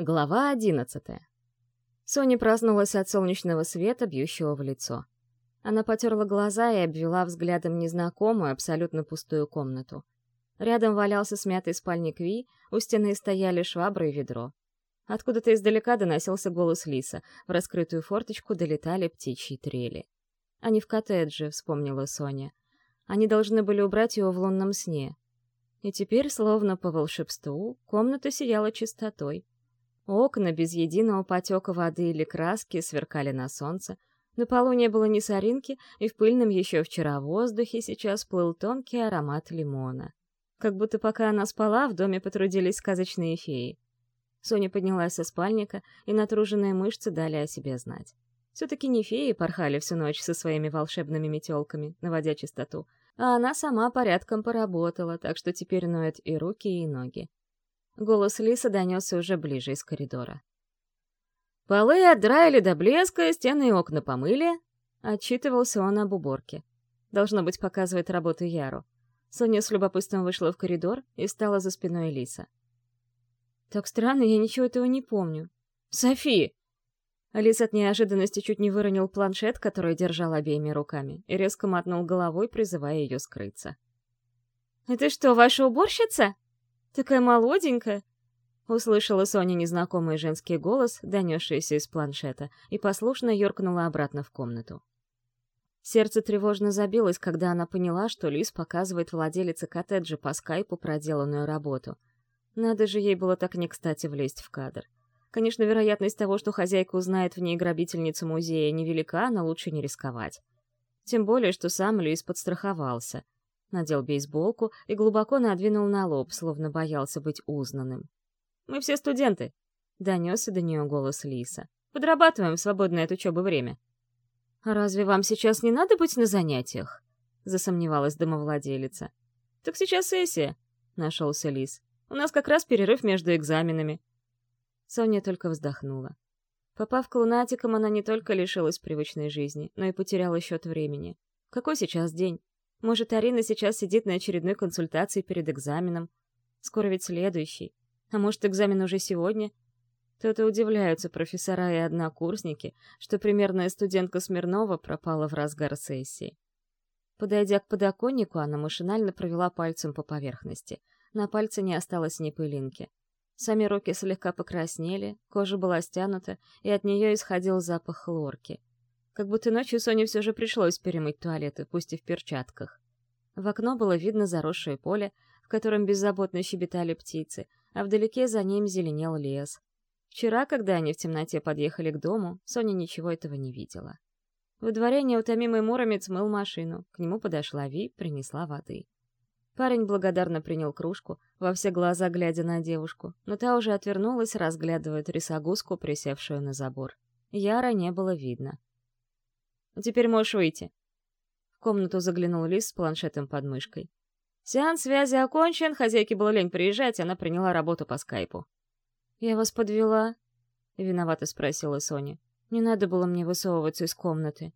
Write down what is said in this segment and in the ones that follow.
Глава одиннадцатая. Соня проснулась от солнечного света, бьющего в лицо. Она потерла глаза и обвела взглядом незнакомую, абсолютно пустую комнату. Рядом валялся смятый спальник Ви, у стены стояли швабра и ведро. Откуда-то издалека доносился голос Лиса, в раскрытую форточку долетали птичьи трели. «Они в коттедже», — вспомнила Соня. «Они должны были убрать его в лунном сне». И теперь, словно по волшебству, комната сияла чистотой. Окна без единого потека воды или краски сверкали на солнце. На полу не было ни соринки, и в пыльном еще вчера воздухе сейчас плыл тонкий аромат лимона. Как будто пока она спала, в доме потрудились сказочные феи. Соня поднялась со спальника, и натруженные мышцы дали о себе знать. Все-таки не феи порхали всю ночь со своими волшебными метелками, наводя чистоту, а она сама порядком поработала, так что теперь ноют и руки, и ноги. Голос Лиса донесся уже ближе из коридора. «Полы отдраили до блеска, стены и окна помыли», — отчитывался он об уборке. Должно быть, показывает работу Яру. Соня с любопытством вышла в коридор и стала за спиной Лиса. «Так странно, я ничего этого не помню». «Софи!» Лис от неожиданности чуть не выронил планшет, который держал обеими руками, и резко мотнул головой, призывая ее скрыться. «Это что, ваша уборщица?» Такая молоденькая!» Услышала Соня незнакомый женский голос, донесшийся из планшета, и послушно юркнула обратно в комнату. Сердце тревожно забилось, когда она поняла, что Лис показывает владелице коттеджа по скайпу проделанную работу. Надо же ей было так не кстати влезть в кадр. Конечно, вероятность того, что хозяйка узнает в ней грабительницу музея, невелика, но лучше не рисковать. Тем более, что сам Лис подстраховался — надел бейсболку и глубоко надвинул на лоб, словно боялся быть узнанным. «Мы все студенты», — донесся до нее голос Лиса. «Подрабатываем в свободное от учебы время». «А разве вам сейчас не надо быть на занятиях?» — засомневалась домовладелица. «Так сейчас сессия», — нашелся Лис. «У нас как раз перерыв между экзаменами». Соня только вздохнула. Попав к лунатикам, она не только лишилась привычной жизни, но и потеряла счет времени. Какой сейчас день? Может, Арина сейчас сидит на очередной консультации перед экзаменом. Скоро ведь следующий. А может, экзамен уже сегодня? То-то удивляются профессора и однокурсники, что примерная студентка Смирнова пропала в разгар сессии. Подойдя к подоконнику, она машинально провела пальцем по поверхности. На пальце не осталось ни пылинки. Сами руки слегка покраснели, кожа была стянута, и от нее исходил запах хлорки. Как будто ночью Соне все же пришлось перемыть туалеты, пусть и в перчатках. В окно было видно заросшее поле, в котором беззаботно щебетали птицы, а вдалеке за ним зеленел лес. Вчера, когда они в темноте подъехали к дому, Соня ничего этого не видела. В дворе неутомимый муромец мыл машину, к нему подошла Ви, принесла воды. Парень благодарно принял кружку, во все глаза глядя на девушку, но та уже отвернулась, разглядывая трясогузку, присевшую на забор. Яра не было видно. Теперь можешь выйти». В комнату заглянул Лис с планшетом под мышкой. Сеанс связи окончен, хозяйке было лень приезжать, она приняла работу по скайпу. «Я вас подвела?» — виновато спросила Соня. «Не надо было мне высовываться из комнаты».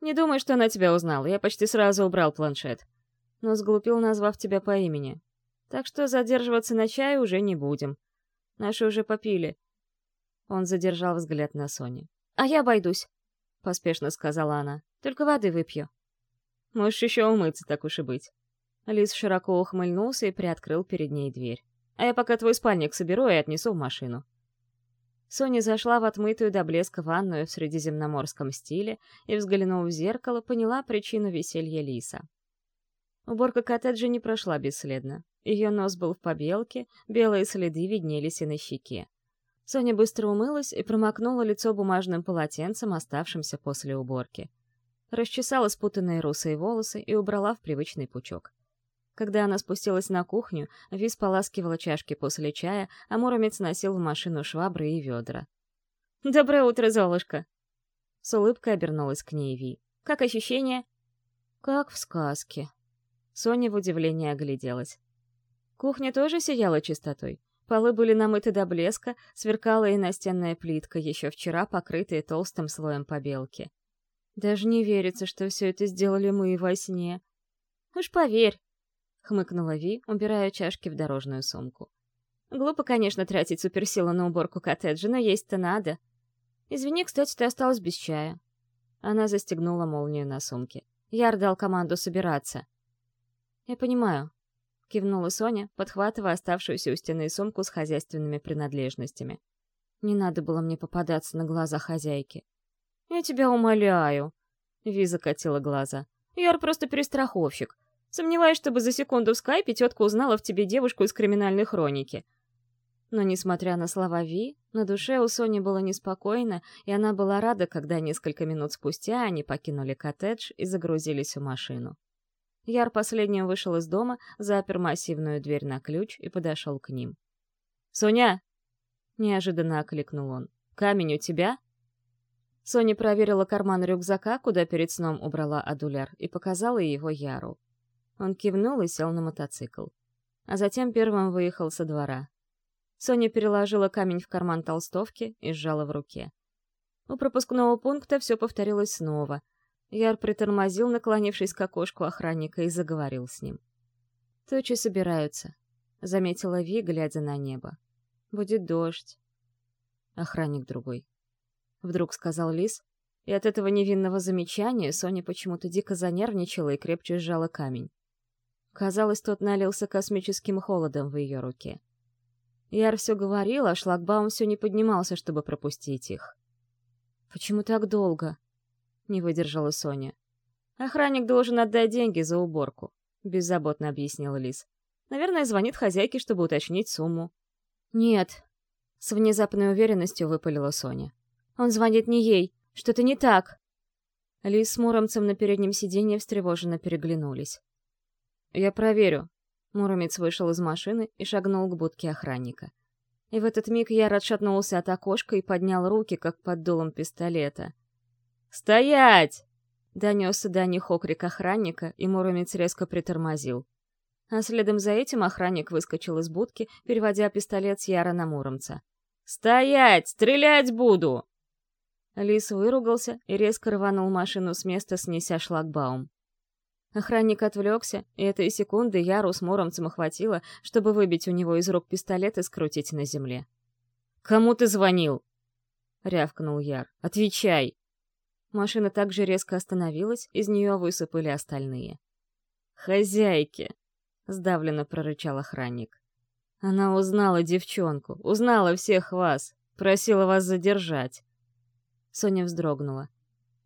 «Не думай, что она тебя узнала, я почти сразу убрал планшет. Но сглупил, назвав тебя по имени. Так что задерживаться на чай уже не будем. Наши уже попили». Он задержал взгляд на Соне. «А я обойдусь. — поспешно сказала она. «Только воды выпью». «Можешь еще умыться, так уж и быть». Лис широко ухмыльнулся и приоткрыл перед ней дверь. «А я пока твой спальник соберу и отнесу в машину». Соня зашла в отмытую до блеска ванную в средиземноморском стиле и, взглянув в зеркало, поняла причину веселья Лиса. Уборка коттеджа не прошла бесследно. Ее нос был в побелке, белые следы виднелись и на щеке. Соня быстро умылась и промокнула лицо бумажным полотенцем, оставшимся после уборки. Расчесала спутанные русые волосы и убрала в привычный пучок. Когда она спустилась на кухню, Вис поласкивала чашки после чая, а Муромец носил в машину швабры и ведра. «Доброе утро, Золушка!» С улыбкой обернулась к ней Ви. «Как ощущения?» «Как в сказке». Соня в удивлении огляделась. Кухня тоже сияла чистотой. Полы были намыты до блеска, сверкала и настенная плитка, еще вчера покрытая толстым слоем побелки. Даже не верится, что все это сделали мы во сне. «Уж поверь», — хмыкнула Ви, убирая чашки в дорожную сумку. Глупо, конечно, тратить суперсилу на уборку коттеджа, но есть-то надо. Извини, кстати, ты осталась без чая. Она застегнула молнию на сумке. Яр дал команду собираться. Я понимаю. Кивнула Соня, подхватывая оставшуюся у стены сумку с хозяйственными принадлежностями. Не надо было мне попадаться на глаза хозяйки. «Я тебя умоляю!» Ви закатила глаза. «Яр просто перестраховщик. Сомневаюсь, чтобы за секунду в скайпе тетка узнала в тебе девушку из криминальной хроники. Но, несмотря на слова Ви, на душе у Сони было неспокойно, и она была рада, когда несколько минут спустя они покинули коттедж и загрузились в машину. Яр последним вышел из дома, запер массивную дверь на ключ и подошел к ним. «Соня!» — неожиданно окликнул он. «Камень у тебя?» Соня проверила карман рюкзака, куда перед сном убрала адуляр, и показала его Яру. Он кивнул и сел на мотоцикл. А затем первым выехал со двора. Соня переложила камень в карман толстовки и сжала в руке. У пропускного пункта все повторилось снова. Яр притормозил, наклонившись к окошку охранника, и заговорил с ним. «Тучи собираются», — заметила Ви, глядя на небо. «Будет дождь». Охранник другой. Вдруг сказал Лис, и от этого невинного замечания Соня почему-то дико занервничала и крепче сжала камень. Казалось, тот налился космическим холодом в ее руке. Яр все говорил, а шлагбаум все не поднимался, чтобы пропустить их. «Почему так долго?» — не выдержала Соня. «Охранник должен отдать деньги за уборку», — беззаботно объяснил Лис. «Наверное, звонит хозяйке, чтобы уточнить сумму». «Нет», — с внезапной уверенностью выпалила Соня. «Он звонит не ей. Что-то не так». Лис с Муромцем на переднем сиденье встревоженно переглянулись. «Я проверю», Муромец вышел из машины и шагнул к будке охранника. И в этот миг я отшатнулся от окошка и поднял руки, как под дулом пистолета. «Стоять!» — донесся до них окрик охранника, и Муромец резко притормозил. А следом за этим охранник выскочил из будки, переводя пистолет с Яра на Муромца. «Стоять! Стрелять буду!» Лис выругался и резко рванул машину с места, снеся шлагбаум. Охранник отвлекся, и этой секунды Яру с Муромцем охватило, чтобы выбить у него из рук пистолет и скрутить на земле. «Кому ты звонил?» — рявкнул Яр. «Отвечай!» Машина также резко остановилась, из нее высыпали остальные. «Хозяйки!» — сдавленно прорычал охранник. «Она узнала девчонку, узнала всех вас, просила вас задержать». Соня вздрогнула.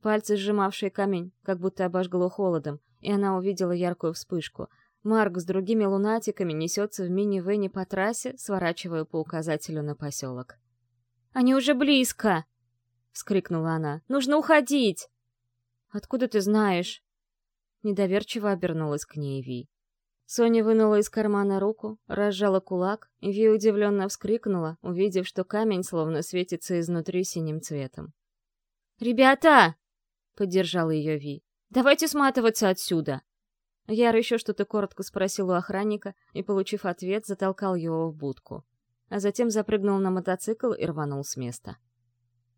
Пальцы, сжимавшие камень, как будто обожгло холодом, и она увидела яркую вспышку. Марк с другими лунатиками несется в мини-вэне по трассе, сворачивая по указателю на поселок. «Они уже близко!» — вскрикнула она. «Нужно уходить!» «Откуда ты знаешь?» Недоверчиво обернулась к ней Ви. Соня вынула из кармана руку, разжала кулак, и Ви удивленно вскрикнула, увидев, что камень словно светится изнутри синим цветом. «Ребята!» — поддержала ее Ви. Давайте сматываться отсюда!» Яр еще что-то коротко спросил у охранника и, получив ответ, затолкал его в будку. А затем запрыгнул на мотоцикл и рванул с места.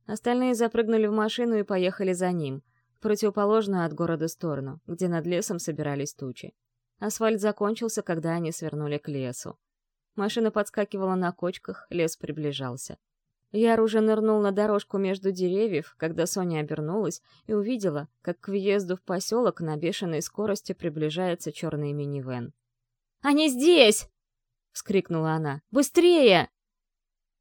Остальные запрыгнули в машину и поехали за ним, в противоположную от города сторону, где над лесом собирались тучи. Асфальт закончился, когда они свернули к лесу. Машина подскакивала на кочках, лес приближался. Яр уже нырнул на дорожку между деревьев, когда Соня обернулась и увидела, как к въезду в поселок на бешеной скорости приближается черный минивэн. «Они здесь!» — вскрикнула она. «Быстрее!»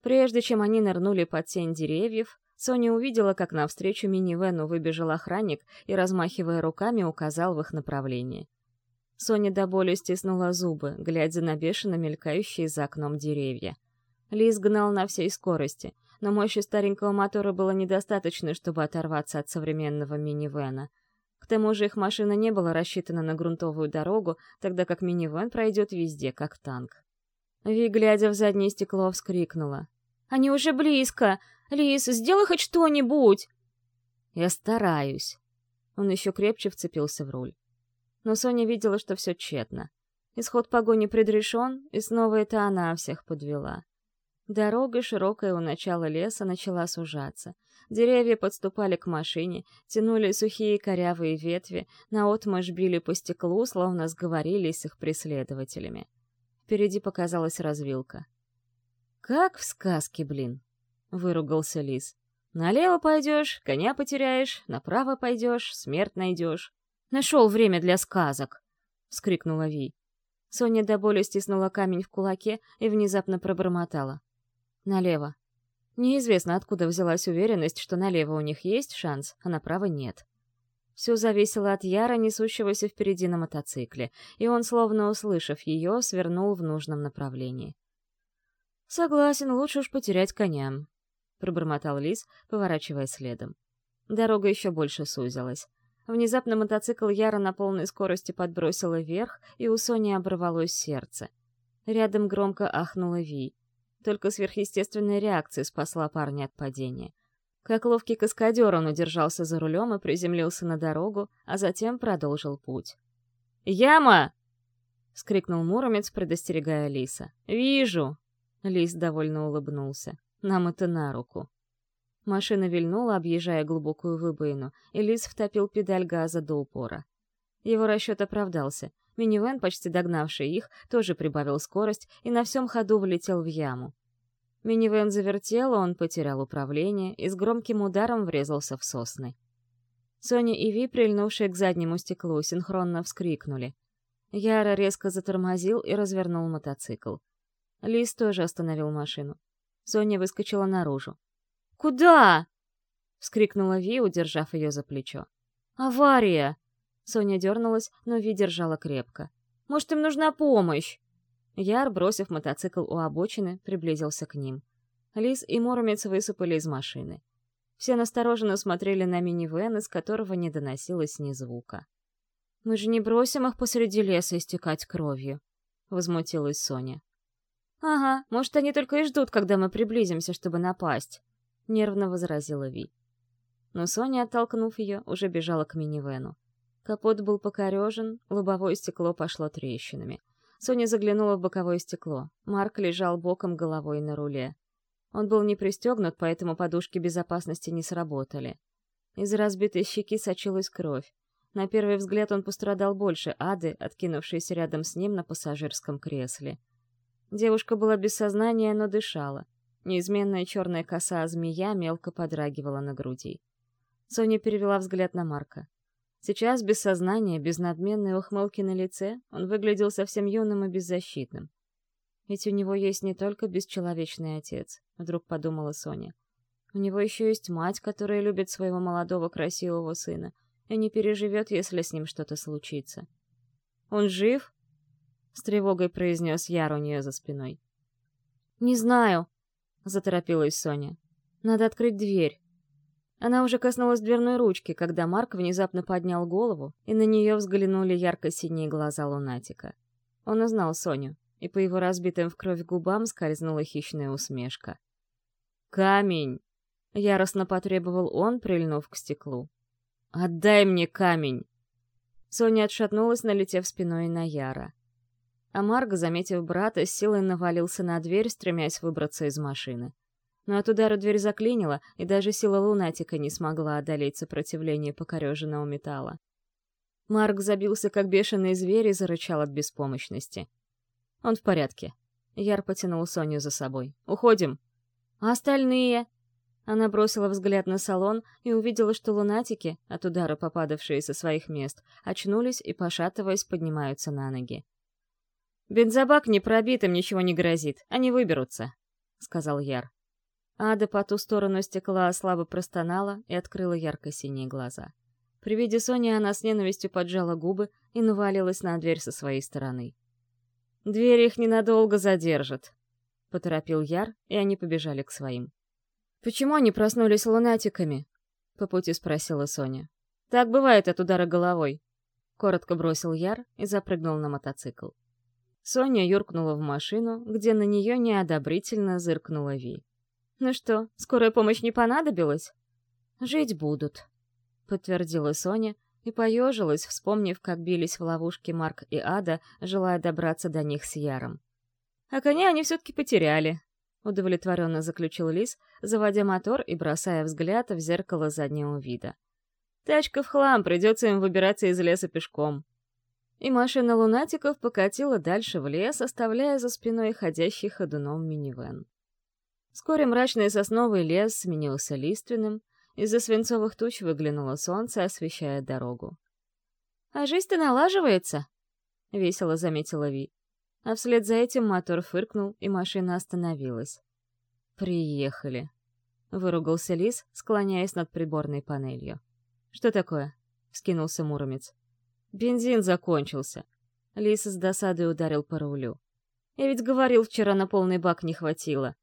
Прежде чем они нырнули под тень деревьев, Соня увидела, как навстречу минивэну выбежал охранник и, размахивая руками, указал в их направление. Соня до боли стиснула зубы, глядя на бешено мелькающие за окном деревья. Лис гнал на всей скорости, но мощи старенького мотора было недостаточно, чтобы оторваться от современного минивэна. К тому же их машина не была рассчитана на грунтовую дорогу, тогда как минивэн пройдет везде, как танк. Ви, глядя в заднее стекло, вскрикнула. «Они уже близко! Лис, сделай хоть что-нибудь!» «Я стараюсь!» Он еще крепче вцепился в руль. Но Соня видела, что все тщетно. Исход погони предрешен, и снова это она всех подвела. Дорога, широкая у начала леса, начала сужаться. Деревья подступали к машине, тянули сухие корявые ветви, наотмашь били по стеклу, словно сговорились с их преследователями. Впереди показалась развилка. «Как в сказке, блин!» — выругался лис. «Налево пойдешь, коня потеряешь, направо пойдешь, смерть найдешь. Нашел время для сказок!» — вскрикнула Ви. Соня до боли стиснула камень в кулаке и внезапно пробормотала. «Налево». Неизвестно, откуда взялась уверенность, что налево у них есть шанс, а направо нет. Все зависело от Яра, несущегося впереди на мотоцикле, и он, словно услышав ее, свернул в нужном направлении. «Согласен, лучше уж потерять коня», — пробормотал Лис, поворачивая следом. Дорога еще больше сузилась. Внезапно мотоцикл Яра на полной скорости подбросило вверх, и у Сони оборвалось сердце. Рядом громко ахнула Ви. Только сверхъестественная реакция спасла парня от падения. Как ловкий каскадер он удержался за рулем и приземлился на дорогу, а затем продолжил путь. «Яма!» — скрикнул Муромец, предостерегая Лиса. «Вижу!» — Лис довольно улыбнулся. «Нам это на руку». Машина вильнула, объезжая глубокую выбоину, и Лис втопил педаль газа до упора. Его расчет оправдался. Минивэн, почти догнавший их, тоже прибавил скорость и на всем ходу влетел в яму. Минивэн завертел, он потерял управление и с громким ударом врезался в сосны. Соня и Ви, прильнувшие к заднему стеклу, синхронно вскрикнули. Яра резко затормозил и развернул мотоцикл. Лис тоже остановил машину. Соня выскочила наружу. «Куда?» — вскрикнула Ви, удержав ее за плечо. «Авария!» Соня дернулась, но Ви держала крепко. «Может, им нужна помощь?» Яр, бросив мотоцикл у обочины, приблизился к ним. Лис и Муромец высыпали из машины. Все настороженно смотрели на минивэн, из которого не доносилось ни звука. «Мы же не бросим их посреди леса истекать кровью», — возмутилась Соня. «Ага, может, они только и ждут, когда мы приблизимся, чтобы напасть», — нервно возразила Ви. Но Соня, оттолкнув ее, уже бежала к минивэну. Капот был покорежен, лобовое стекло пошло трещинами — Соня заглянула в боковое стекло. Марк лежал боком головой на руле. Он был не пристегнут, поэтому подушки безопасности не сработали. Из разбитой щеки сочилась кровь. На первый взгляд он пострадал больше Ады, откинувшейся рядом с ним на пассажирском кресле. Девушка была без сознания, но дышала. Неизменная черная коса змея мелко подрагивала на груди. Соня перевела взгляд на Марка. Сейчас, без сознания, без надменной ухмылки на лице, он выглядел совсем юным и беззащитным. Ведь у него есть не только бесчеловечный отец, вдруг подумала Соня. У него еще есть мать, которая любит своего молодого красивого сына и не переживет, если с ним что-то случится. «Он жив?» — с тревогой произнес Яр у нее за спиной. «Не знаю», — заторопилась Соня. «Надо открыть дверь». Она уже коснулась дверной ручки, когда Марк внезапно поднял голову, и на нее взглянули ярко-синие глаза лунатика. Он узнал Соню, и по его разбитым в кровь губам скользнула хищная усмешка. «Камень!» — яростно потребовал он, прильнув к стеклу. «Отдай мне камень!» Соня отшатнулась, налетев спиной на Яра. А Марк, заметив брата, с силой навалился на дверь, стремясь выбраться из машины но от удара дверь заклинила, и даже сила лунатика не смогла одолеть сопротивление покореженного металла. Марк забился, как бешеный зверь, и зарычал от беспомощности. «Он в порядке». Яр потянул Соню за собой. «Уходим». «А остальные?» Она бросила взгляд на салон и увидела, что лунатики, от удара попадавшие со своих мест, очнулись и, пошатываясь, поднимаются на ноги. «Бензобак не пробит, им ничего не грозит. Они выберутся», — сказал Яр. Ада по ту сторону стекла слабо простонала и открыла ярко-синие глаза. При виде Сони она с ненавистью поджала губы и навалилась на дверь со своей стороны. «Дверь их ненадолго задержит», — поторопил Яр, и они побежали к своим. «Почему они проснулись лунатиками?» — по пути спросила Соня. «Так бывает от удара головой», — коротко бросил Яр и запрыгнул на мотоцикл. Соня юркнула в машину, где на нее неодобрительно зыркнула Ви. «Ну что, скорая помощь не понадобилась?» «Жить будут», — подтвердила Соня и поежилась, вспомнив, как бились в ловушке Марк и Ада, желая добраться до них с Яром. «А коня они все-таки потеряли», — удовлетворенно заключил Лис, заводя мотор и бросая взгляд в зеркало заднего вида. «Тачка в хлам, придется им выбираться из леса пешком». И машина лунатиков покатила дальше в лес, оставляя за спиной ходящий ходуном минивэн. Вскоре мрачный сосновый лес сменился лиственным, из-за свинцовых туч выглянуло солнце, освещая дорогу. «А жизнь-то налаживается!» — весело заметила Ви. А вслед за этим мотор фыркнул, и машина остановилась. «Приехали», — выругался Лис, склоняясь над приборной панелью. «Что такое?» — вскинулся Муромец. «Бензин закончился». Лис с досадой ударил по рулю. «Я ведь говорил, вчера на полный бак не хватило».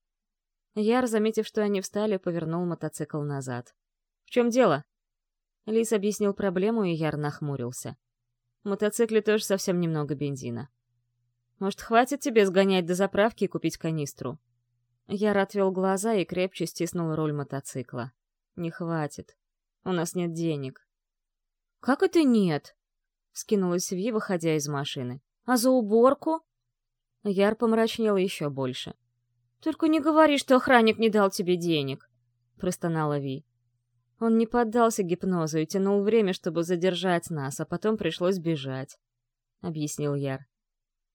Яр, заметив, что они встали, повернул мотоцикл назад. «В чем дело?» Лис объяснил проблему, и Яр нахмурился. «В мотоцикле тоже совсем немного бензина. Может, хватит тебе сгонять до заправки и купить канистру?» Яр отвел глаза и крепче стиснул руль мотоцикла. «Не хватит. У нас нет денег». «Как это нет?» — скинулась Ви, выходя из машины. «А за уборку?» Яр помрачнел еще больше. «Только не говори, что охранник не дал тебе денег», — простонала Ви. Он не поддался гипнозу и тянул время, чтобы задержать нас, а потом пришлось бежать, — объяснил Яр.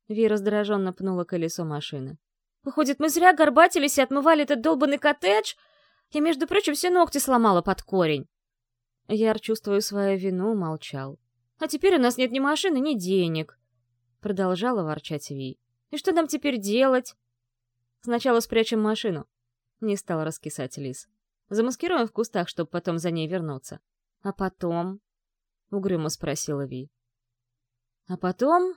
Ви раздраженно пнула колесо машины. «Выходит, мы зря горбатились и отмывали этот долбанный коттедж? Я, между прочим, все ногти сломала под корень». Яр, чувствуя свою вину, молчал. «А теперь у нас нет ни машины, ни денег», — продолжала ворчать Ви. «И что нам теперь делать?» Сначала спрячем машину. Не стал раскисать лис. Замаскируем в кустах, чтобы потом за ней вернуться. А потом? Угрюмо спросила Ви. А потом...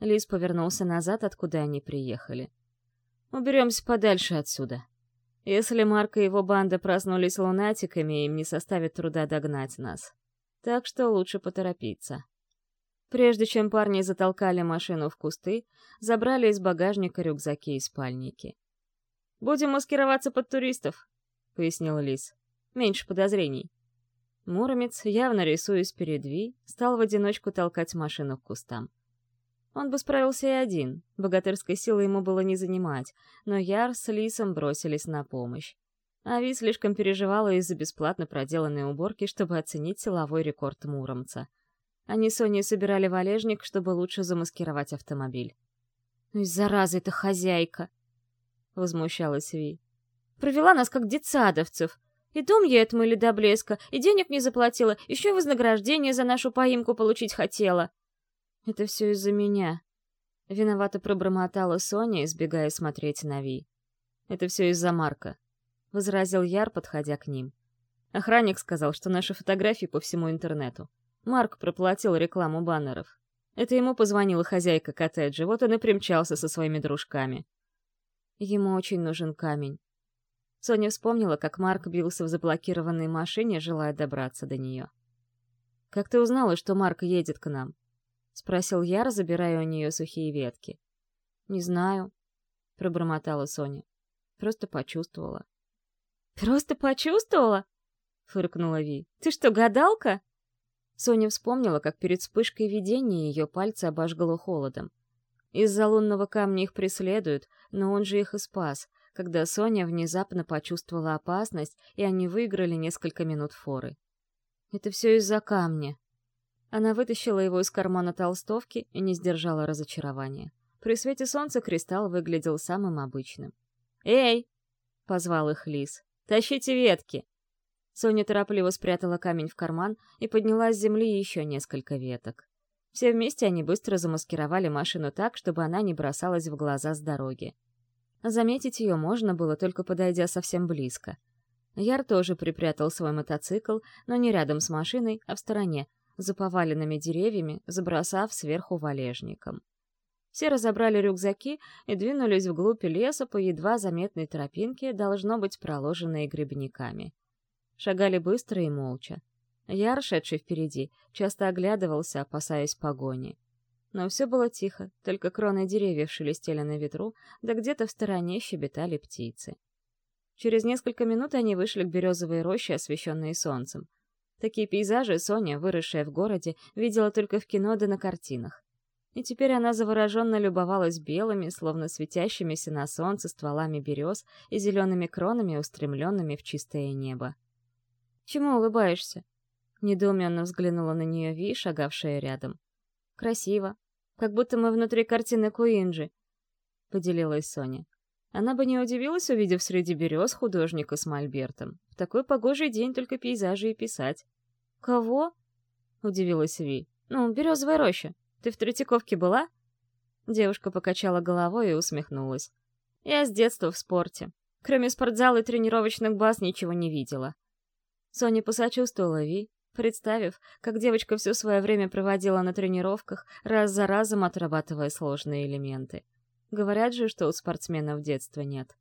Лис повернулся назад, откуда они приехали. Уберемся подальше отсюда. Если Марк и его банда проснулись лунатиками, им не составит труда догнать нас. Так что лучше поторопиться. Прежде чем парни затолкали машину в кусты, забрали из багажника рюкзаки и спальники. «Будем маскироваться под туристов», — пояснил Лис. «Меньше подозрений». Муромец, явно рисуясь перед Ви, стал в одиночку толкать машину к кустам. Он бы справился и один, богатырской силы ему было не занимать, но Яр с Лисом бросились на помощь. А Ви слишком переживала из-за бесплатно проделанной уборки, чтобы оценить силовой рекорд Муромца — они с Соней собирали валежник, чтобы лучше замаскировать автомобиль. «Ну и зараза эта хозяйка!» — возмущалась Ви. «Провела нас как детсадовцев. И дом ей отмыли до блеска, и денег не заплатила, еще вознаграждение за нашу поимку получить хотела». «Это все из-за меня», — виновато пробормотала Соня, избегая смотреть на Ви. «Это все из-за Марка», — возразил Яр, подходя к ним. Охранник сказал, что наши фотографии по всему интернету. Марк проплатил рекламу баннеров. Это ему позвонила хозяйка коттеджа, вот он и примчался со своими дружками. Ему очень нужен камень. Соня вспомнила, как Марк бился в заблокированной машине, желая добраться до нее. «Как ты узнала, что Марк едет к нам?» — спросил Яр, забирая у нее сухие ветки. «Не знаю», — пробормотала Соня. «Просто почувствовала». «Просто почувствовала?» — фыркнула Ви. «Ты что, гадалка?» Соня вспомнила, как перед вспышкой видения ее пальцы обожгло холодом. Из-за лунного камня их преследуют, но он же их и спас, когда Соня внезапно почувствовала опасность, и они выиграли несколько минут форы. «Это все из-за камня». Она вытащила его из кармана толстовки и не сдержала разочарования. При свете солнца кристалл выглядел самым обычным. «Эй!» — позвал их лис. «Тащите ветки!» Соня торопливо спрятала камень в карман и подняла с земли еще несколько веток. Все вместе они быстро замаскировали машину так, чтобы она не бросалась в глаза с дороги. Заметить ее можно было, только подойдя совсем близко. Яр тоже припрятал свой мотоцикл, но не рядом с машиной, а в стороне, за поваленными деревьями, забросав сверху валежником. Все разобрали рюкзаки и двинулись вглубь леса по едва заметной тропинке, должно быть проложенной грибниками. Шагали быстро и молча. Я, шедший впереди, часто оглядывался, опасаясь погони. Но все было тихо, только кроны деревьев шелестели на ветру, да где-то в стороне щебетали птицы. Через несколько минут они вышли к березовой роще, освещенной солнцем. Такие пейзажи Соня, выросшая в городе, видела только в кино да на картинах. И теперь она завороженно любовалась белыми, словно светящимися на солнце стволами берез и зелеными кронами, устремленными в чистое небо. Чему улыбаешься?» Недоуменно взглянула на нее Ви, шагавшая рядом. «Красиво. Как будто мы внутри картины Куинджи», — поделилась Соня. Она бы не удивилась, увидев среди берез художника с мольбертом. В такой погожий день только пейзажи и писать. «Кого?» — удивилась Ви. «Ну, березовая роща. Ты в Третьяковке была?» Девушка покачала головой и усмехнулась. «Я с детства в спорте. Кроме спортзала и тренировочных баз ничего не видела». Соня посочувствовала Ви, представив, как девочка все свое время проводила на тренировках, раз за разом отрабатывая сложные элементы. Говорят же, что у спортсменов детства нет.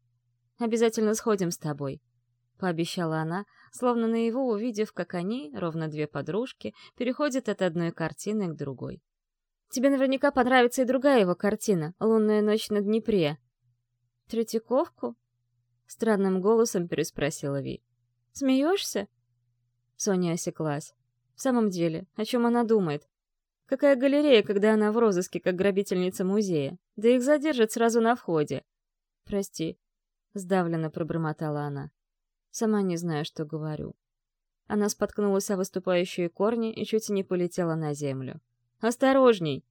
«Обязательно сходим с тобой», — пообещала она, словно на его увидев, как они, ровно две подружки, переходят от одной картины к другой. «Тебе наверняка понравится и другая его картина «Лунная ночь на Днепре». «Третьяковку?» — странным голосом переспросила Ви. «Смеешься?» Соня осеклась. В самом деле, о чем она думает? Какая галерея, когда она в розыске, как грабительница музея? Да их задержат сразу на входе. Прости, сдавленно пробормотала она. Сама не знаю, что говорю. Она споткнулась о выступающие корни и чуть не полетела на землю. «Осторожней!»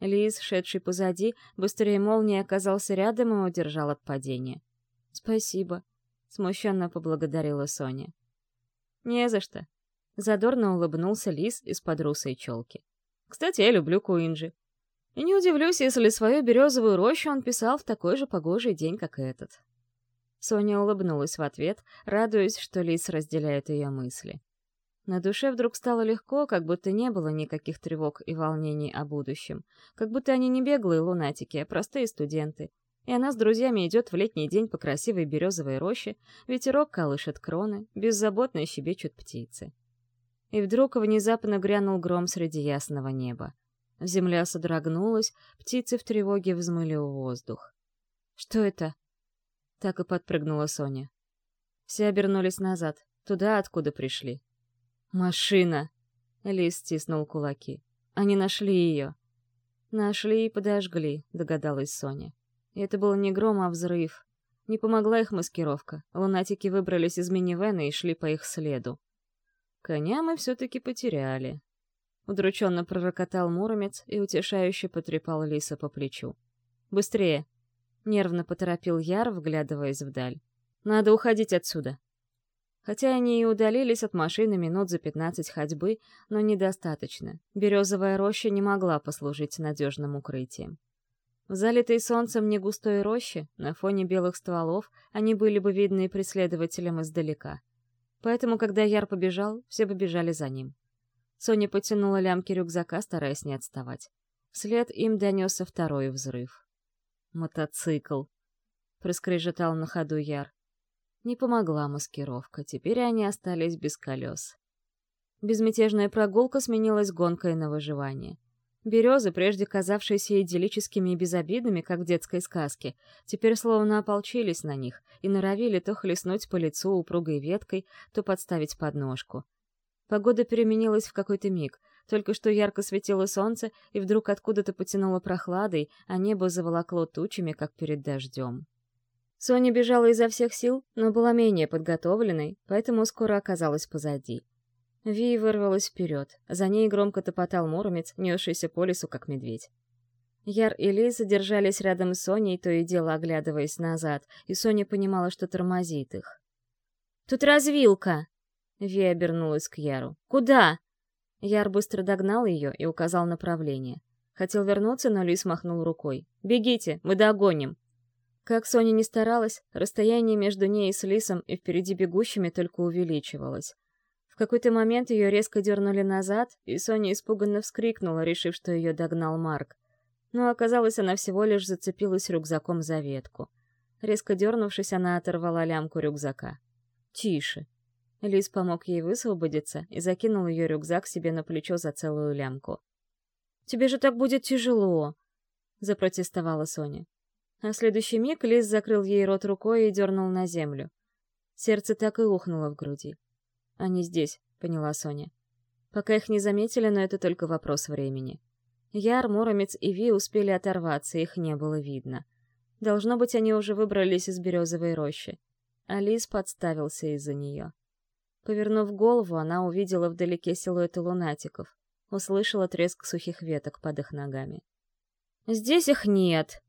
Лиз, шедший позади, быстрее молнии оказался рядом и удержал от падения. «Спасибо», — смущенно поблагодарила Соня. «Не за что», — задорно улыбнулся Лис из-под русой челки. «Кстати, я люблю Куинджи. И не удивлюсь, если свою березовую рощу он писал в такой же погожий день, как этот». Соня улыбнулась в ответ, радуясь, что Лис разделяет ее мысли. На душе вдруг стало легко, как будто не было никаких тревог и волнений о будущем, как будто они не беглые лунатики, а простые студенты, и она с друзьями идет в летний день по красивой березовой роще, ветерок колышет кроны, беззаботно щебечут птицы. И вдруг внезапно грянул гром среди ясного неба. Земля содрогнулась, птицы в тревоге взмыли в воздух. «Что это?» Так и подпрыгнула Соня. Все обернулись назад, туда, откуда пришли. «Машина!» — Лис стиснул кулаки. «Они нашли ее!» «Нашли и подожгли», — догадалась Соня. Это был не гром, а взрыв. Не помогла их маскировка. Лунатики выбрались из минивэна и шли по их следу. Коня мы все-таки потеряли. Удрученно пророкотал Муромец и утешающе потрепал Лиса по плечу. «Быстрее!» — нервно поторопил Яр, вглядываясь вдаль. «Надо уходить отсюда!» Хотя они и удалились от машины минут за пятнадцать ходьбы, но недостаточно. Березовая роща не могла послужить надежным укрытием. В залитой солнцем негустой роще, на фоне белых стволов, они были бы видны преследователям издалека. Поэтому, когда Яр побежал, все побежали за ним. Соня потянула лямки рюкзака, стараясь не отставать. Вслед им донесся второй взрыв. «Мотоцикл!» — проскрежетал на ходу Яр. Не помогла маскировка, теперь они остались без колес. Безмятежная прогулка сменилась гонкой на выживание — Березы, прежде казавшиеся идиллическими и безобидными, как в детской сказке, теперь словно ополчились на них и норовили то хлестнуть по лицу упругой веткой, то подставить подножку. Погода переменилась в какой-то миг. Только что ярко светило солнце, и вдруг откуда-то потянуло прохладой, а небо заволокло тучами, как перед дождем. Соня бежала изо всех сил, но была менее подготовленной, поэтому скоро оказалась позади. Ви вырвалась вперед. За ней громко топотал муромец, несшийся по лесу, как медведь. Яр и Лиза держались рядом с Соней, то и дело оглядываясь назад, и Соня понимала, что тормозит их. «Тут развилка!» Ви обернулась к Яру. «Куда?» Яр быстро догнал ее и указал направление. Хотел вернуться, но Лис махнул рукой. «Бегите, мы догоним!» Как Соня не старалась, расстояние между ней и с Лисом и впереди бегущими только увеличивалось. В какой-то момент ее резко дернули назад, и Соня испуганно вскрикнула, решив, что ее догнал Марк. Но оказалось, она всего лишь зацепилась рюкзаком за ветку. Резко дернувшись, она оторвала лямку рюкзака. «Тише!» Лис помог ей высвободиться и закинул ее рюкзак себе на плечо за целую лямку. «Тебе же так будет тяжело!» — запротестовала Соня. А в следующий миг Лис закрыл ей рот рукой и дернул на землю. Сердце так и ухнуло в груди. «Они здесь», — поняла Соня. Пока их не заметили, но это только вопрос времени. Яр, Муромец и Ви успели оторваться, их не было видно. Должно быть, они уже выбрались из березовой рощи. Алис подставился из-за нее. Повернув голову, она увидела вдалеке силуэты лунатиков. Услышала треск сухих веток под их ногами. «Здесь их нет!»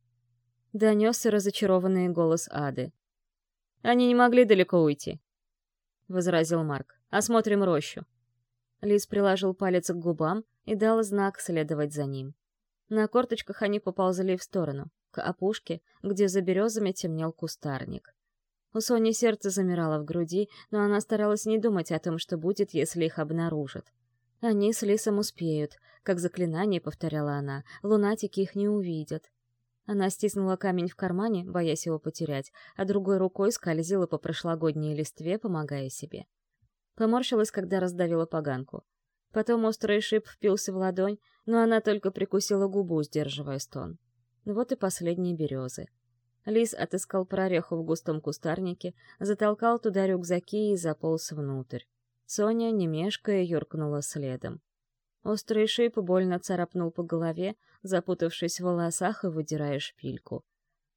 Донесся разочарованный голос Ады. «Они не могли далеко уйти», — возразил Марк. «Осмотрим рощу». Лис приложил палец к губам и дал знак следовать за ним. На корточках они поползли в сторону, к опушке, где за березами темнел кустарник. У Сони сердце замирало в груди, но она старалась не думать о том, что будет, если их обнаружат. Они с Лисом успеют, как заклинание повторяла она, лунатики их не увидят. Она стиснула камень в кармане, боясь его потерять, а другой рукой скользила по прошлогодней листве, помогая себе. Поморщилась, когда раздавила поганку. Потом острый шип впился в ладонь, но она только прикусила губу, сдерживая стон. Вот и последние березы. Лис отыскал прореху в густом кустарнике, затолкал туда рюкзаки и заполз внутрь. Соня, не мешкая, юркнула следом. Острый шип больно царапнул по голове, запутавшись в волосах и выдирая шпильку.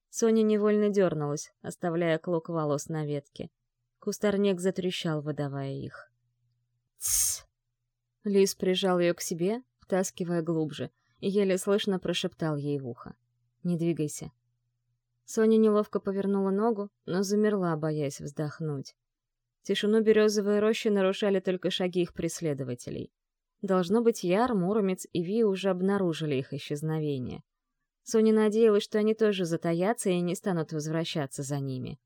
Соня невольно дернулась, оставляя клок волос на ветке. Кустарник затрещал, выдавая их. «Тссс!» Лис прижал ее к себе, втаскивая глубже, и еле слышно прошептал ей в ухо. «Не двигайся». Соня неловко повернула ногу, но замерла, боясь вздохнуть. Тишину березовой рощи нарушали только шаги их преследователей. Должно быть, Яр, Муромец и Ви уже обнаружили их исчезновение. Соня надеялась, что они тоже затаятся и не станут возвращаться за ними.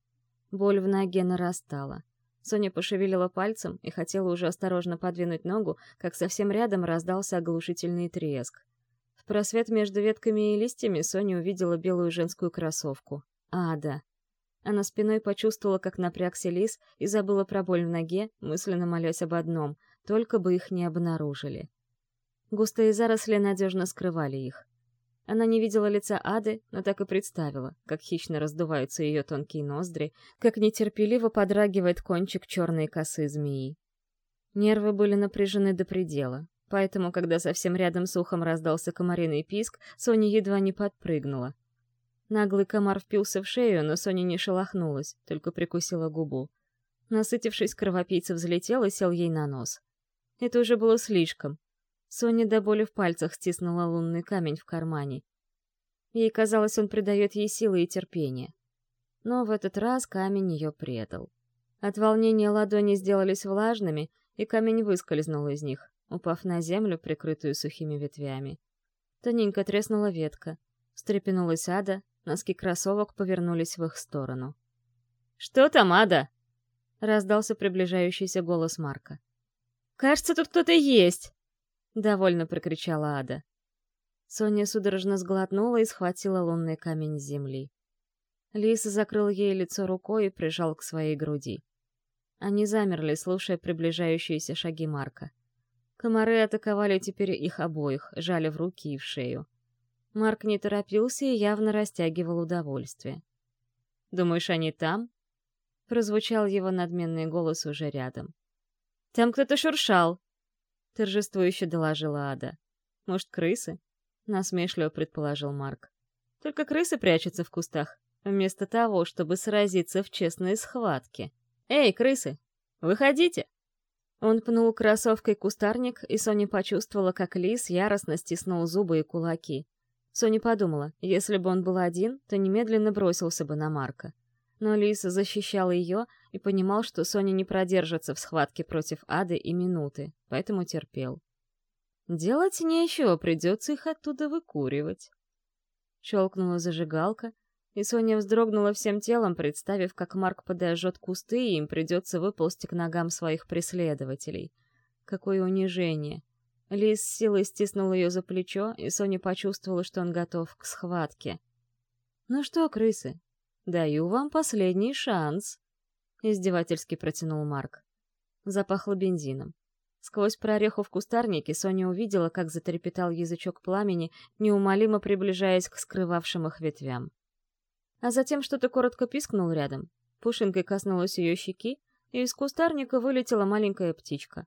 Боль в ноге нарастала. Соня пошевелила пальцем и хотела уже осторожно подвинуть ногу, как совсем рядом раздался оглушительный треск. В просвет между ветками и листьями Соня увидела белую женскую кроссовку. Ада. Она спиной почувствовала, как напрягся лис, и забыла про боль в ноге, мысленно молясь об одном — только бы их не обнаружили. Густые заросли надежно скрывали их. Она не видела лица Ады, но так и представила, как хищно раздуваются ее тонкие ноздри, как нетерпеливо подрагивает кончик черной косы змеи. Нервы были напряжены до предела, поэтому, когда совсем рядом с ухом раздался комариный писк, Соня едва не подпрыгнула. Наглый комар впился в шею, но Соня не шелохнулась, только прикусила губу. Насытившись, кровопийца взлетел и сел ей на нос. Это уже было слишком. Соня до боли в пальцах стиснула лунный камень в кармане. Ей казалось, он придает ей силы и терпение. Но в этот раз камень ее предал. От волнения ладони сделались влажными, и камень выскользнул из них, упав на землю, прикрытую сухими ветвями. Тоненько треснула ветка. Встрепенулась ада, носки кроссовок повернулись в их сторону. «Что там, ада?» — раздался приближающийся голос Марка. «Кажется, тут кто-то есть!» — довольно прокричала Ада. Соня судорожно сглотнула и схватила лунный камень с земли. Лис закрыл ей лицо рукой и прижал к своей груди. Они замерли, слушая приближающиеся шаги Марка. Комары атаковали теперь их обоих, жали в руки и в шею. Марк не торопился и явно растягивал удовольствие. «Думаешь, они там?» Прозвучал его надменный голос уже рядом. Там кто-то шуршал!» — торжествующе доложила Ада. «Может, крысы?» — насмешливо предположил Марк. «Только крысы прячутся в кустах, вместо того, чтобы сразиться в честной схватке. Эй, крысы, выходите!» Он пнул кроссовкой кустарник, и Соня почувствовала, как лис яростно стиснул зубы и кулаки. Соня подумала, если бы он был один, то немедленно бросился бы на Марка но Лиса защищал ее и понимал, что Соня не продержится в схватке против Ады и минуты, поэтому терпел. Делать нечего, придется их оттуда выкуривать. Щелкнула зажигалка, и Соня вздрогнула всем телом, представив, как Марк подожжет кусты, и им придется выползти к ногам своих преследователей. Какое унижение! Лис с силой стиснул ее за плечо, и Соня почувствовала, что он готов к схватке. «Ну что, крысы, «Даю вам последний шанс», — издевательски протянул Марк. Запахло бензином. Сквозь прореху в кустарнике Соня увидела, как затрепетал язычок пламени, неумолимо приближаясь к скрывавшим их ветвям. А затем что-то коротко пискнул рядом. Пушинкой коснулась ее щеки, и из кустарника вылетела маленькая птичка.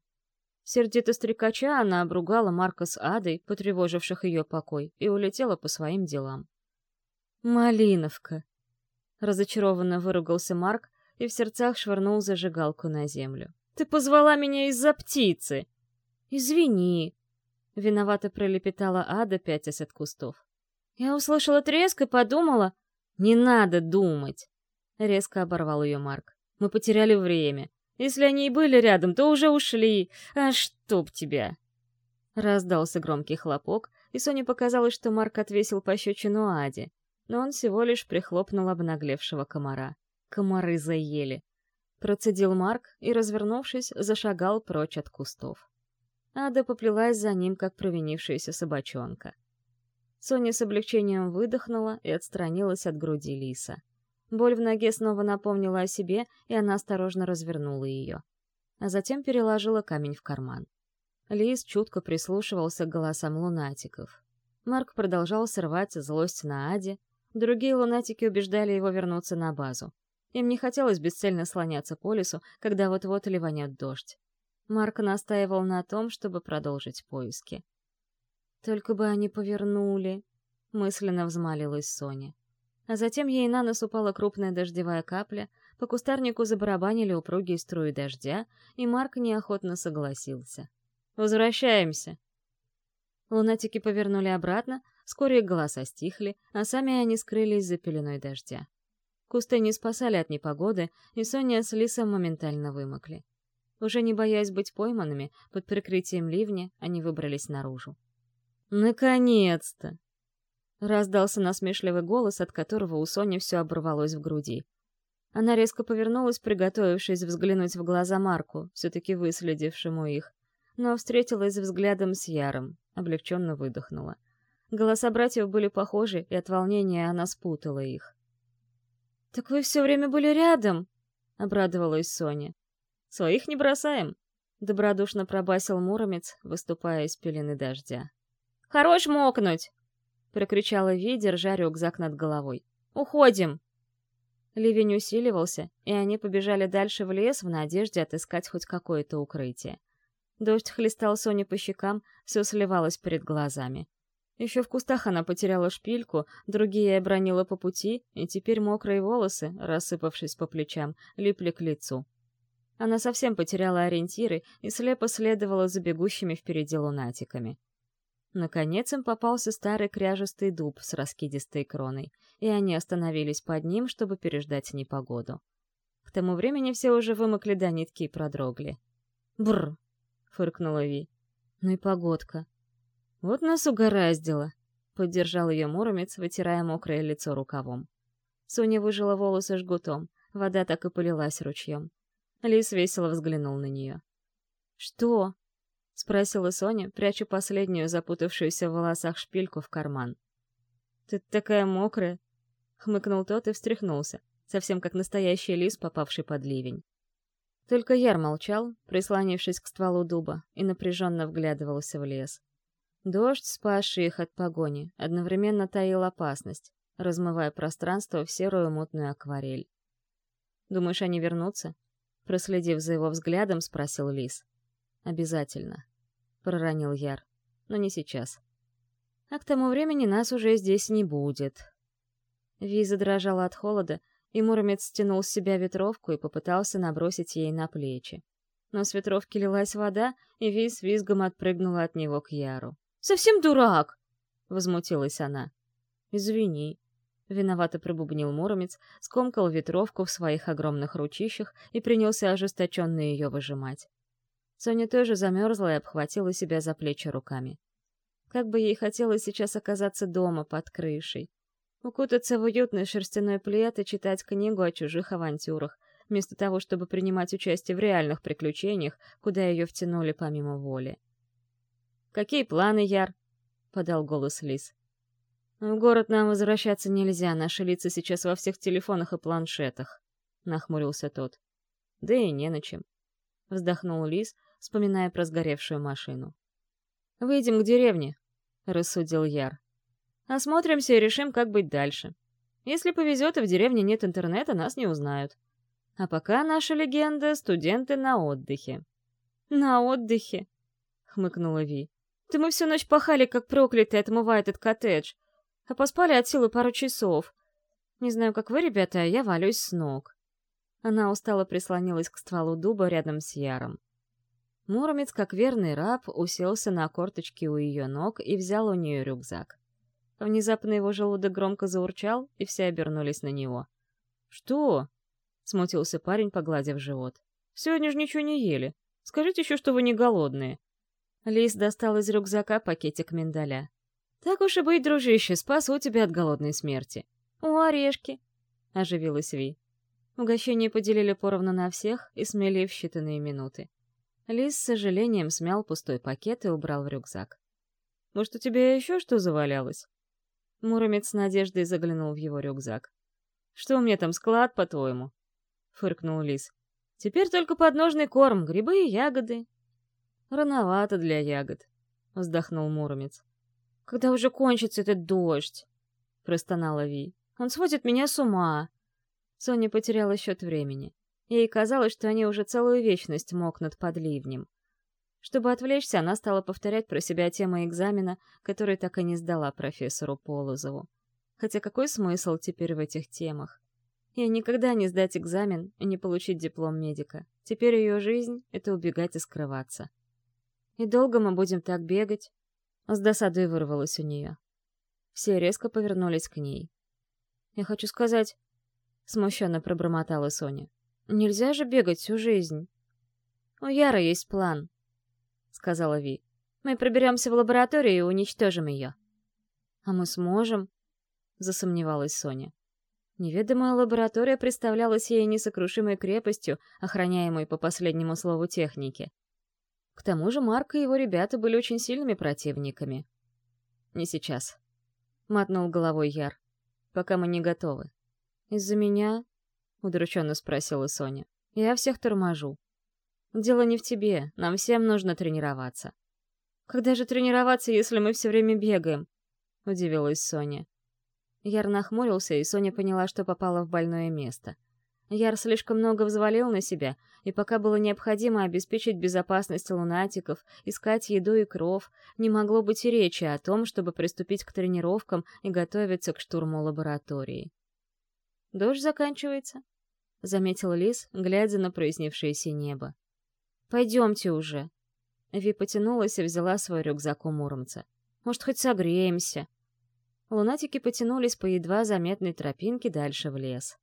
Сердито стрекача она обругала Марка с Адой, потревоживших ее покой, и улетела по своим делам. «Малиновка!» Разочарованно выругался Марк и в сердцах швырнул зажигалку на землю. «Ты позвала меня из-за птицы!» «Извини!» — виновато пролепетала Ада, пятясь от кустов. «Я услышала треск и подумала...» «Не надо думать!» — резко оборвал ее Марк. «Мы потеряли время. Если они и были рядом, то уже ушли. А чтоб тебя!» Раздался громкий хлопок, и Соне показалось, что Марк отвесил пощечину Аде, но он всего лишь прихлопнул обнаглевшего комара. Комары заели. Процедил Марк и, развернувшись, зашагал прочь от кустов. Ада поплелась за ним, как провинившаяся собачонка. Соня с облегчением выдохнула и отстранилась от груди лиса. Боль в ноге снова напомнила о себе, и она осторожно развернула ее. А затем переложила камень в карман. Лис чутко прислушивался к голосам лунатиков. Марк продолжал срывать злость на Аде, другие лунатики убеждали его вернуться на базу. Им не хотелось бесцельно слоняться по лесу, когда вот-вот ливанет дождь. Марк настаивал на том, чтобы продолжить поиски. «Только бы они повернули», — мысленно взмалилась Соня. А затем ей на нос упала крупная дождевая капля, по кустарнику забарабанили упругие струи дождя, и Марк неохотно согласился. «Возвращаемся!» Лунатики повернули обратно, вскоре голоса стихли, а сами они скрылись за пеленой дождя. Кусты не спасали от непогоды, и Соня с Лисом моментально вымокли. Уже не боясь быть пойманными, под прикрытием ливня они выбрались наружу. «Наконец-то!» Раздался насмешливый голос, от которого у Сони все оборвалось в груди. Она резко повернулась, приготовившись взглянуть в глаза Марку, все-таки выследившему их, но встретилась взглядом с Яром, облегченно выдохнула. Голоса братьев были похожи, и от волнения она спутала их. «Так вы все время были рядом?» — обрадовалась Соня. «Своих не бросаем», — добродушно пробасил Муромец, выступая из пелены дождя. «Хорош мокнуть!» — прокричала Ви, держа рюкзак над головой. «Уходим!» Ливень усиливался, и они побежали дальше в лес в надежде отыскать хоть какое-то укрытие. Дождь хлестал Соню по щекам, все сливалось перед глазами. Еще в кустах она потеряла шпильку, другие обронила по пути, и теперь мокрые волосы, рассыпавшись по плечам, липли к лицу. Она совсем потеряла ориентиры и слепо следовала за бегущими впереди лунатиками. Наконец им попался старый кряжестый дуб с раскидистой кроной, и они остановились под ним, чтобы переждать непогоду. К тому времени все уже вымокли до нитки и продрогли. «Бррр!» — фыркнула Ви. «Ну и погодка!» «Вот нас угораздило!» — поддержал ее Муромец, вытирая мокрое лицо рукавом. Соня выжила волосы жгутом, вода так и полилась ручьем. Лис весело взглянул на нее. «Что?» — спросила Соня, пряча последнюю запутавшуюся в волосах шпильку в карман. «Ты такая мокрая!» — хмыкнул тот и встряхнулся, совсем как настоящий лис, попавший под ливень. Только Яр молчал, прислонившись к стволу дуба, и напряженно вглядывался в лес. Дождь, спасший их от погони, одновременно таил опасность, размывая пространство в серую мутную акварель. «Думаешь, они вернутся?» Проследив за его взглядом, спросил Лис. «Обязательно», — проронил Яр. «Но не сейчас. А к тому времени нас уже здесь не будет». Виза дрожала от холода, и Муромец стянул с себя ветровку и попытался набросить ей на плечи. Но с ветровки лилась вода, и Виз визгом отпрыгнула от него к Яру. Совсем дурак!» — возмутилась она. «Извини», — виновато пробубнил Муромец, скомкал ветровку в своих огромных ручищах и принялся ожесточенно ее выжимать. Соня тоже замерзла и обхватила себя за плечи руками. Как бы ей хотелось сейчас оказаться дома, под крышей. Укутаться в уютный шерстяной плед и читать книгу о чужих авантюрах, вместо того, чтобы принимать участие в реальных приключениях, куда ее втянули помимо воли. «Какие планы, Яр?» — подал голос Лис. «В город нам возвращаться нельзя, наши лица сейчас во всех телефонах и планшетах», — нахмурился тот. «Да и не на чем», — вздохнул Лис, вспоминая про сгоревшую машину. «Выйдем к деревне», — рассудил Яр. «Осмотримся и решим, как быть дальше. Если повезет и в деревне нет интернета, нас не узнают. А пока наша легенда — студенты на отдыхе». «На отдыхе?» — хмыкнула Ви. Да мы всю ночь пахали, как проклятые, отмывая этот коттедж. А поспали от силы пару часов. Не знаю, как вы, ребята, а я валюсь с ног. Она устало прислонилась к стволу дуба рядом с Яром. Муромец, как верный раб, уселся на корточки у ее ног и взял у нее рюкзак. Внезапно его желудок громко заурчал, и все обернулись на него. «Что?» — смутился парень, погладив живот. «Сегодня же ничего не ели. Скажите еще, что вы не голодные». Лис достал из рюкзака пакетик миндаля. «Так уж и быть, дружище, спасу тебя от голодной смерти». «О, орешки!» — оживилась Ви. Угощение поделили поровну на всех и смели в считанные минуты. Лис с сожалением смял пустой пакет и убрал в рюкзак. «Может, у тебя еще что завалялось?» Муромец с надеждой заглянул в его рюкзак. «Что у меня там, склад, по-твоему?» — фыркнул Лис. «Теперь только подножный корм, грибы и ягоды». «Рановато для ягод», — вздохнул Муромец. «Когда уже кончится этот дождь?» — простонала Ви. «Он сводит меня с ума!» Соня потеряла счет времени. Ей казалось, что они уже целую вечность мокнут под ливнем. Чтобы отвлечься, она стала повторять про себя темы экзамена, который так и не сдала профессору Полозову. Хотя какой смысл теперь в этих темах? Ей никогда не сдать экзамен и не получить диплом медика. Теперь ее жизнь — это убегать и скрываться. «И долго мы будем так бегать?» С досадой вырвалось у нее. Все резко повернулись к ней. «Я хочу сказать, — смущенно пробормотала Соня. «Нельзя же бегать всю жизнь». «У Яра есть план», — сказала Ви. «Мы проберемся в лабораторию и уничтожим ее». «А мы сможем?» — засомневалась Соня. Неведомая лаборатория представлялась ей несокрушимой крепостью, охраняемой по последнему слову техники. К тому же Марк и его ребята были очень сильными противниками. «Не сейчас», — мотнул головой Яр. «Пока мы не готовы. «Из-за меня?» — удрученно спросила Соня. «Я всех торможу». «Дело не в тебе, нам всем нужно тренироваться». «Когда же тренироваться, если мы все время бегаем?» — удивилась Соня. Яр нахмурился, и Соня поняла, что попала в больное место. Яр слишком много взвалил на себя, и пока было необходимо обеспечить безопасность лунатиков, искать еду и кров, не могло быть и речи о том, чтобы приступить к тренировкам и готовиться к штурму лаборатории. «Дождь заканчивается», — заметил Лис, глядя на прояснившееся небо. «Пойдемте уже». Ви потянулась и взяла свой рюкзак у Муромца. «Может, хоть согреемся?» Лунатики потянулись по едва заметной тропинке дальше в лес.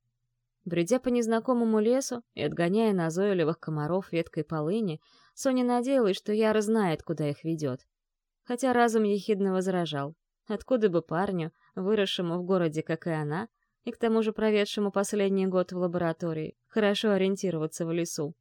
Бредя по незнакомому лесу и отгоняя назойливых комаров веткой полыни, Соня надеялась, что Яра знает, куда их ведет. Хотя разум ехидно возражал. Откуда бы парню, выросшему в городе, как и она, и к тому же проведшему последний год в лаборатории, хорошо ориентироваться в лесу.